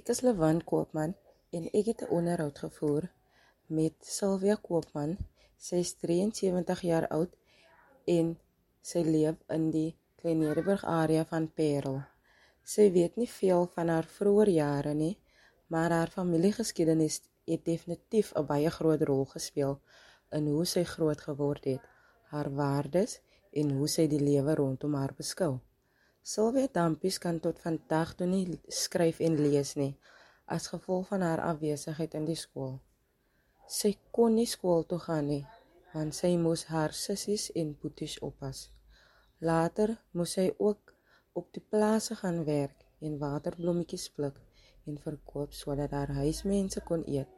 Ek is Lewin Koopman en ek het 'n onderhoud gevoer met Sylvia Koopman. Sy is 73 jaar oud en sy leef in die Kleineriberg area van Parel. Sy weet nie veel van haar vroeë jare nie, maar haar familiegeskiedenis het definitief 'n baie groot rol gespeel in hoe sy groot geword het, haar waardes en hoe sy die lewe rondom haar beskou. Sylvia Dampies kan tot vandag toe nie skryf en lees nie as gevolg van haar afwesigheid in die skool. Sy kon nie skool toe gaan nie want sy moes haar sissies en boeties oppas. Later moes sy ook op die plase gaan werk en waterblommetjies pluk en verkoop sodat haar huismense kon eet.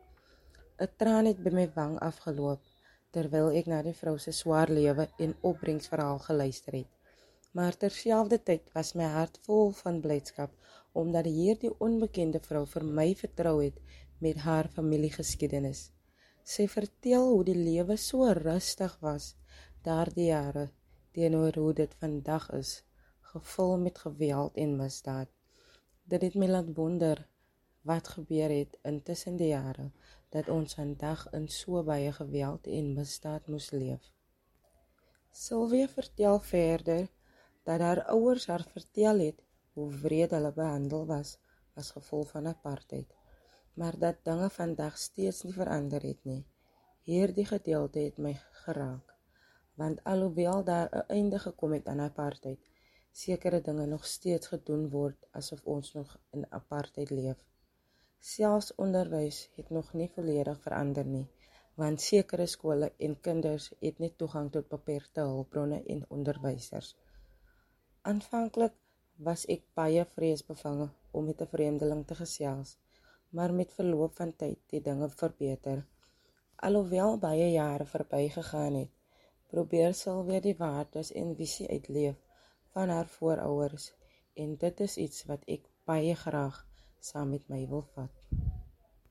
'n Traan het by my wang afgeloop terwyl ek na die vrou se swaar lewe en opbrengsverhaal geluister het maar terselfdertyd was my hart vol van blydskap omdat hierdie onbekende vrou vir my vertrou het met haar familiegeskiedenis. Sy vertel hoe die lewe so rustig was daardie jare teenoor hoe dit vandag is, gevul met geweld en misdaad. Dit het my laat wonder wat gebeur het intussen die jare dat ons vandag in so baie geweld en misdaad moes leef. Sylvia vertel verder dat haar ouers haar vertel het hoe wreed hulle behandel was as gevolg van apartheid, maar dat dinge vandag steeds nie verander het nie. Hierdie gedeelte het my geraak, want alhoewel daar 'n einde gekom het aan apartheid, sekere dinge nog steeds gedoen word asof ons nog in apartheid leef. Selfs onderwys het nog nie volledig verander nie, want sekere skole en kinders het nie toegang tot beperkte hulpbronne en onderwysers. Aanvanklik was ek baie vreesbevange om met 'n vreemdeling te gesels, maar met verloop van tyd het dinge verbeter. Alhoewel baie jare verbygegaan het, probeer weer die waardes en visie uitleef van haar voorouers en dit is iets wat ek baie graag saam met my wil vat.